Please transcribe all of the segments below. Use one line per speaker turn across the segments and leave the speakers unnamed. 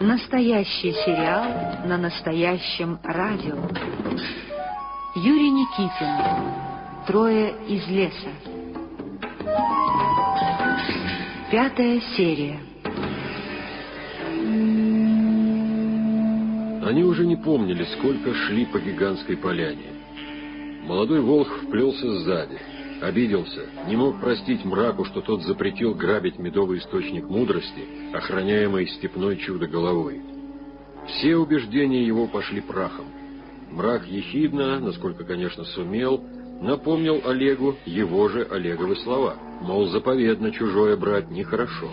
Настоящий сериал на настоящем радио. Юрий Никитин. Трое из леса. Пятая серия.
Они уже не помнили, сколько шли по гигантской поляне. Молодой волк вплелся сзади, обиделся, не мог простить мраку, что тот запретил грабить медовый источник мудрости, охраняемый степной чудо-головой. Все убеждения его пошли прахом. Мрак ехидно, насколько, конечно, сумел, напомнил Олегу его же Олеговы слова, мол, заповедно чужое брать нехорошо.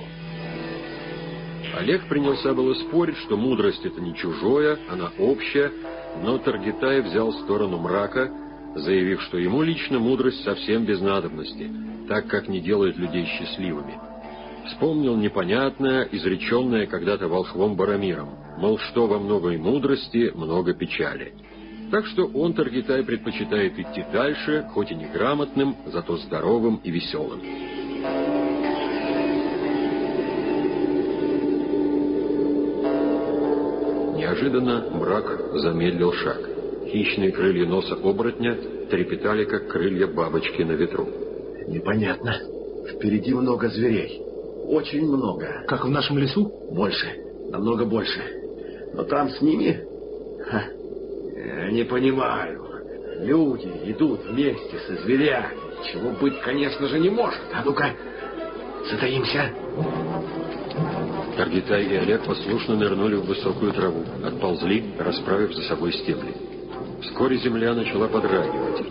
Олег принялся было спорить, что мудрость это не чужое, она общая, но Таргитай взял сторону мрака, заявив, что ему лично мудрость совсем без надобности, так как не делает людей счастливыми. Вспомнил непонятное, изреченное когда-то волхвом Барамиром, мол, что во многой мудрости, много печали. Так что он, Таргитай, предпочитает идти дальше, хоть и неграмотным, зато здоровым и веселым. Неожиданно мрак замедлил шаг. Хищные крылья носа оборотня трепетали, как крылья бабочки на ветру.
Непонятно. Впереди много зверей. Очень много.
Как в нашем лесу?
Больше. Намного больше. Но там с ними... Ха. Я не понимаю. Люди идут вместе со зверями. Чего быть, конечно же, не может. А ну-ка, затаимся.
Таргитай и Олег послушно нырнули в высокую траву, отползли, расправив за собой стебли. Вскоре земля начала подрагивать.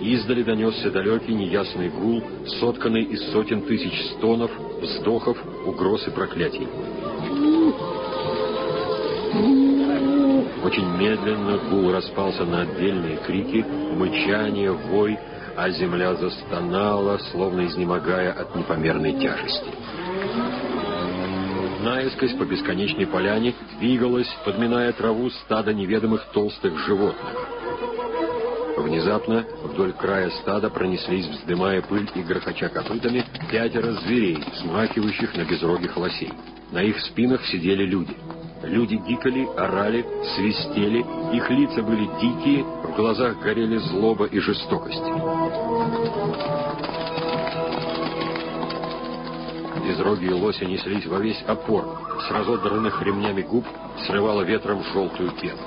Издали донесся далекий неясный гул, сотканный из сотен тысяч стонов, вздохов, угроз и проклятий. Очень медленно гул распался на отдельные крики, мычание, вой, а земля застонала, словно изнемогая от непомерной тяжести. Наискось по бесконечной поляне двигалось, подминая траву, стадо неведомых толстых животных. Внезапно вдоль края стада пронеслись, вздымая пыль и грохоча копытами, пятеро зверей, смахивающих на безрогих лосей. На их спинах сидели люди. Люди гикали, орали, свистели, их лица были дикие, в глазах горели злоба и жестокость. Безрогие лоси неслись во весь опор, с разодранных ремнями губ срывало ветром желтую пену.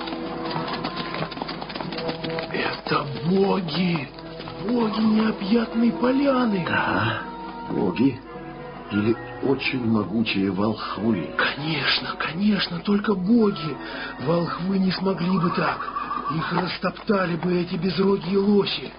Это боги! Боги необъятной поляны!
Да, боги или очень могучие волхвы.
Конечно, конечно, только боги. Волхвы не смогли бы так. Их растоптали бы эти безрогие лоси.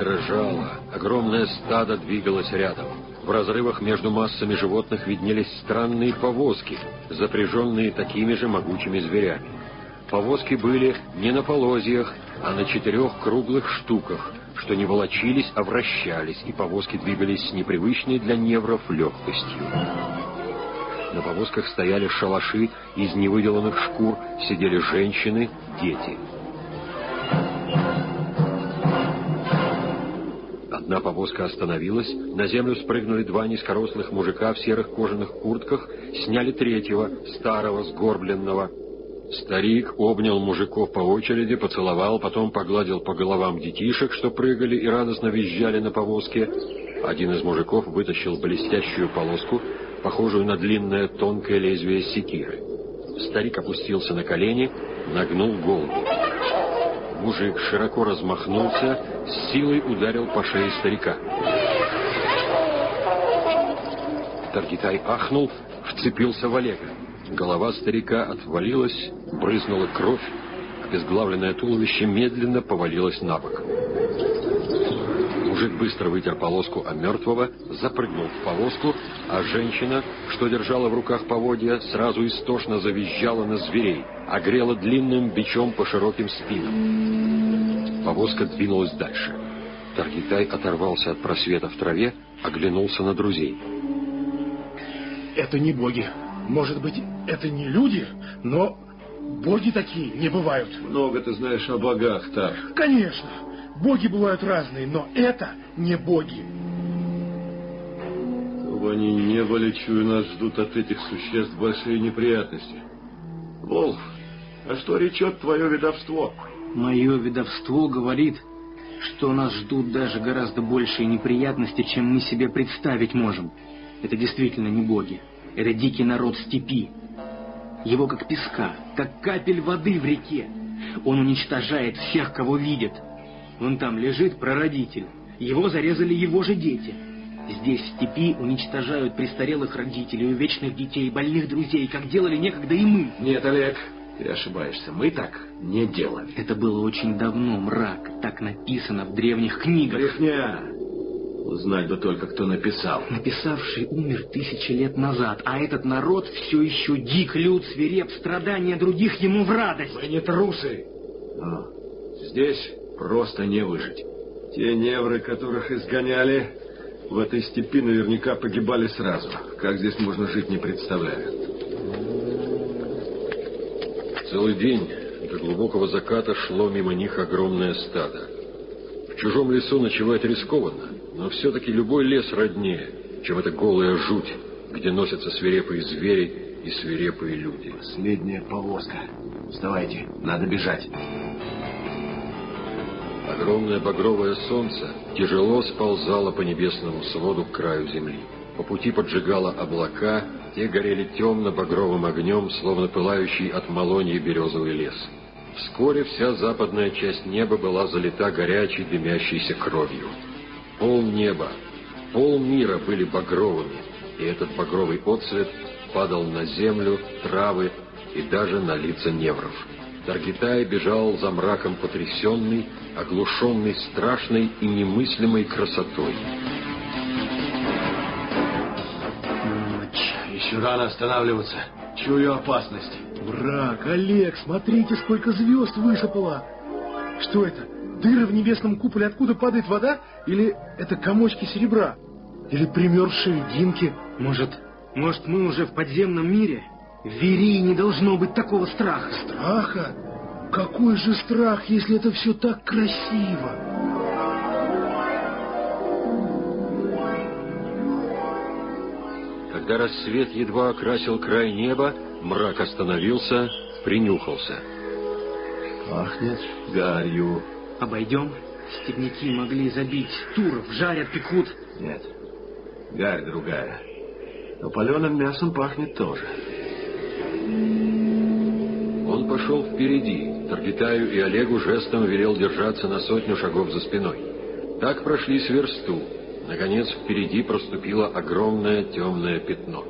Земля дрожала, огромное стадо двигалось рядом. В разрывах между массами животных виднелись странные повозки, запряженные такими же могучими зверями. Повозки были не на полозьях, а на четырех круглых штуках, что не волочились, а вращались, и повозки двигались с непривычной для невров легкостью. На повозках стояли шалаши из невыделанных шкур, сидели женщины, дети. Одна повозка остановилась, на землю спрыгнули два низкорослых мужика в серых кожаных куртках, сняли третьего, старого, сгорбленного. Старик обнял мужиков по очереди, поцеловал, потом погладил по головам детишек, что прыгали и радостно визжали на повозке. Один из мужиков вытащил блестящую полоску, похожую на длинное тонкое лезвие секиры. Старик опустился на колени, нагнул голову. Мужик широко размахнулся, с силой ударил по шее старика. Таргитай ахнул, вцепился в Олега. Голова старика отвалилась, брызнула кровь, обезглавленное туловище медленно повалилось на бок. Мужик быстро вытер полоску о мертвого, запрыгнул в повозку, а женщина, что держала в руках поводья, сразу истошно завизжала на зверей, огрела длинным бичом по широким спинам. Повозка двинулась дальше. Таргитай оторвался от просвета в траве, оглянулся на друзей.
Это не боги. Может быть, это не люди, но боги такие не бывают.
Много ты знаешь о богах, так?
Конечно. Боги бывают разные, но это не боги.
Чтобы они не были, чую, нас ждут от этих существ большие неприятности. Волк, а что речет твое ведовство?
Мое ведовство говорит, что нас ждут даже гораздо большие неприятности, чем мы себе представить можем. Это действительно не боги. Это дикий народ степи. Его как песка, как капель воды в реке. Он уничтожает всех, кого видит. Вон там лежит прародитель. Его зарезали его же дети. Здесь, в степи, уничтожают престарелых родителей, вечных детей, больных друзей, как делали некогда и мы.
Нет, Олег, ты ошибаешься. Мы так не делали.
Это было очень давно, мрак. Так написано в древних книгах.
Брехня. Узнать бы только, кто написал.
Написавший умер тысячи лет назад, а этот народ все еще дик, лют, свиреп, страдания других ему в радость.
Вы не трусы. Но здесь просто не выжить. Те невры, которых изгоняли, в этой степи наверняка погибали сразу. Как здесь можно жить, не представляю.
Целый день до глубокого заката шло мимо них огромное стадо. В чужом лесу ночевать рискованно, но все-таки любой лес роднее, чем эта голая жуть, где носятся свирепые звери и свирепые люди.
Последняя повозка. Вставайте, надо бежать.
Огромное багровое солнце тяжело сползало по небесному своду к краю земли. По пути поджигало облака, те горели темно-багровым огнем, словно пылающий от малонья березовый лес. Вскоре вся западная часть неба была залита горячей дымящейся кровью. Пол неба, пол мира были багровыми, и этот багровый отцвет падал на землю, травы и даже на лица невров. Таргитай бежал за мраком потрясенный, оглушенный страшной и немыслимой красотой.
Еще рано останавливаться. Чую опасность.
Враг, Олег, смотрите, сколько звезд высыпало. Что это? Дыры в небесном куполе, откуда падает вода? Или это комочки серебра? Или примерзшие динки?
Может, может, мы уже в подземном мире? В Верии не должно быть такого страха.
Страха? Какой же страх, если это все так красиво?
Когда рассвет едва окрасил край неба, мрак остановился, принюхался.
Пахнет гарью.
Обойдем? Степняки могли забить туров, жарят, пекут.
Нет, гарь другая. Но паленым мясом пахнет тоже.
Он пошел впереди. Таргитаю и Олегу жестом велел держаться на сотню шагов за спиной. Так прошли с версту. Наконец впереди проступило огромное темное пятно.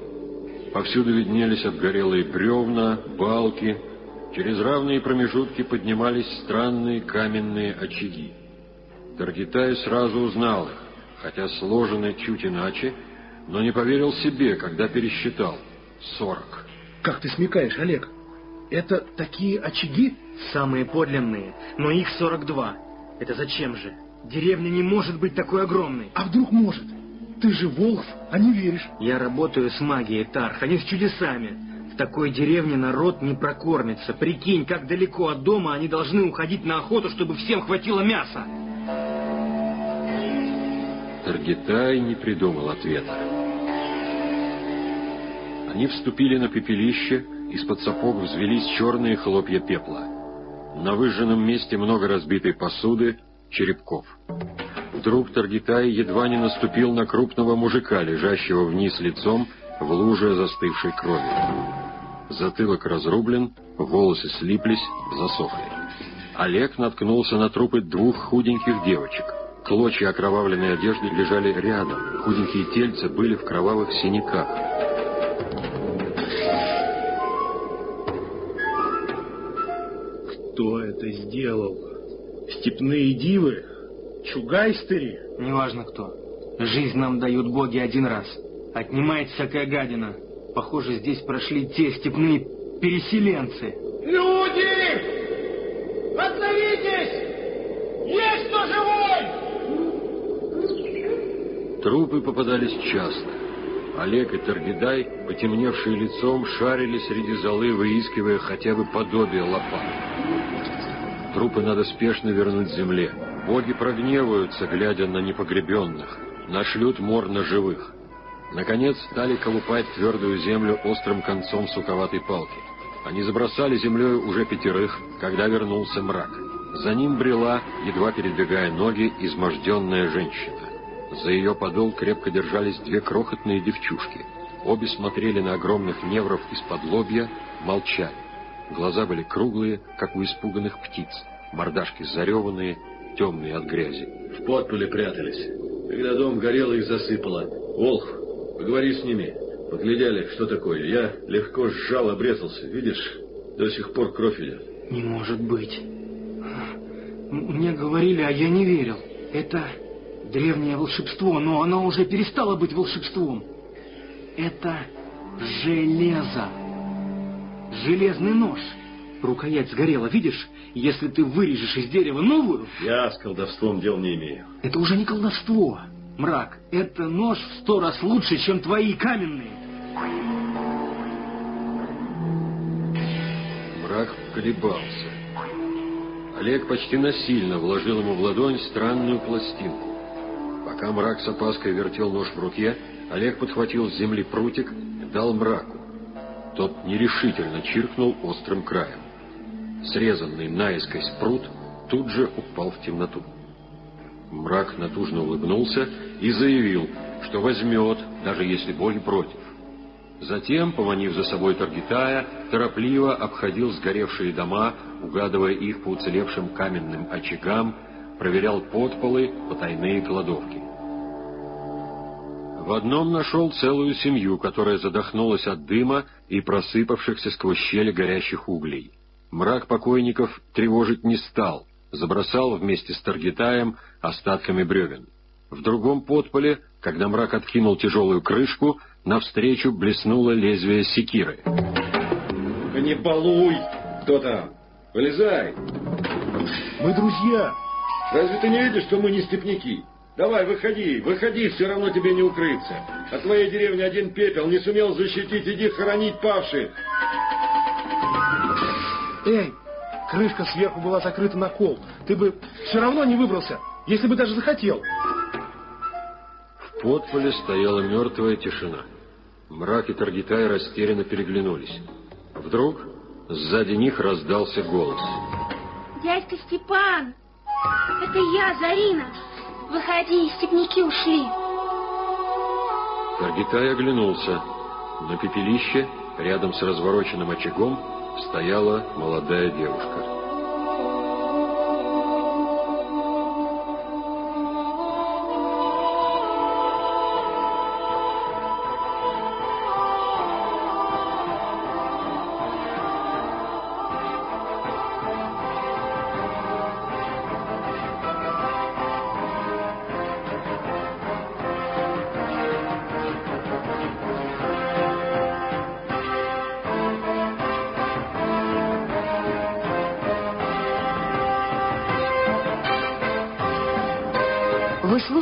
Повсюду виднелись обгорелые бревна, балки. Через равные промежутки поднимались странные каменные очаги. Таргитай сразу узнал их, хотя сложены чуть иначе, но не поверил себе, когда пересчитал. Сорок.
Как ты смекаешь, Олег? Это такие очаги?
Самые подлинные, но их 42. Это зачем же? Деревня не может быть такой огромной.
А вдруг может? Ты же Волхв, а не веришь.
Я работаю с магией, Тарх, а не с чудесами. В такой деревне народ не прокормится. Прикинь, как далеко от дома они должны уходить на охоту, чтобы всем хватило мяса.
Таргитай не придумал ответа. Они вступили на пепелище, из-под сапог взвелись черные хлопья пепла. На выжженном месте много разбитой посуды, черепков. Вдруг Таргитай едва не наступил на крупного мужика, лежащего вниз лицом в луже застывшей крови. Затылок разрублен, волосы слиплись, засохли. Олег наткнулся на трупы двух худеньких девочек. Клочья окровавленной одежды лежали рядом. Худенькие тельца были в кровавых синяках.
Кто это сделал? Степные дивы? Чугайстери?
Неважно кто. Жизнь нам дают боги один раз. Отнимает всякая гадина. Похоже, здесь прошли те степные переселенцы.
Люди! Отзовитесь! Есть кто живой?
Трупы попадались часто. Олег и Таргидай, потемневшие лицом, шарили среди золы, выискивая хотя бы подобие лопат. Трупы надо спешно вернуть земле. Боги прогневаются, глядя на непогребенных, нашлют мор на живых. Наконец стали колупать твердую землю острым концом суковатой палки. Они забросали землей уже пятерых, когда вернулся мрак. За ним брела, едва передвигая ноги, изможденная женщина. За ее подол крепко держались две крохотные девчушки. Обе смотрели на огромных невров из-под лобья, молчали. Глаза были круглые, как у испуганных птиц, мордашки зареванные, темные от грязи.
В подполе прятались. Когда дом горел, их засыпало. Волх, поговори с ними. Поглядели, что такое. Я легко сжал, обрезался. Видишь, до сих пор кровь идет.
Не может быть. Мне говорили, а я не верил. Это древнее волшебство, но оно уже перестало быть волшебством. Это железо. Железный нож. Рукоять сгорела, видишь? Если ты вырежешь из дерева новую...
Я с колдовством дел не имею.
Это уже не колдовство, мрак. Это нож в сто раз лучше, чем твои каменные.
Мрак колебался. Олег почти насильно вложил ему в ладонь странную пластинку. Пока мрак с опаской вертел нож в руке, Олег подхватил с земли прутик и дал мраку. Тот нерешительно чиркнул острым краем. Срезанный наискось пруд тут же упал в темноту. Мрак натужно улыбнулся и заявил, что возьмет, даже если боги против. Затем, поманив за собой Таргитая, торопливо обходил сгоревшие дома, угадывая их по уцелевшим каменным очагам, проверял подполы, потайные кладовки. В одном нашел целую семью, которая задохнулась от дыма и просыпавшихся сквозь щели горящих углей. Мрак покойников тревожить не стал, забросал вместе с Таргитаем остатками бревен. В другом подполе, когда мрак откинул тяжелую крышку, навстречу блеснуло лезвие секиры.
Не балуй! Кто там? Вылезай!
Мы друзья.
Разве ты не видишь, что мы не степняки? Давай, выходи, выходи, все равно тебе не укрыться. А твоей деревне один пепел не сумел защитить, иди хоронить павших.
Эй, крышка сверху была закрыта на кол. Ты бы все равно не выбрался, если бы даже захотел.
В подполе стояла мертвая тишина. Мрак и Таргитай растерянно переглянулись. Вдруг сзади них раздался голос.
Дядька Степан, это я, Зарина. Выходи, степняки ушли.
Таргитай оглянулся. На пепелище, рядом с развороченным очагом, стояла молодая девушка.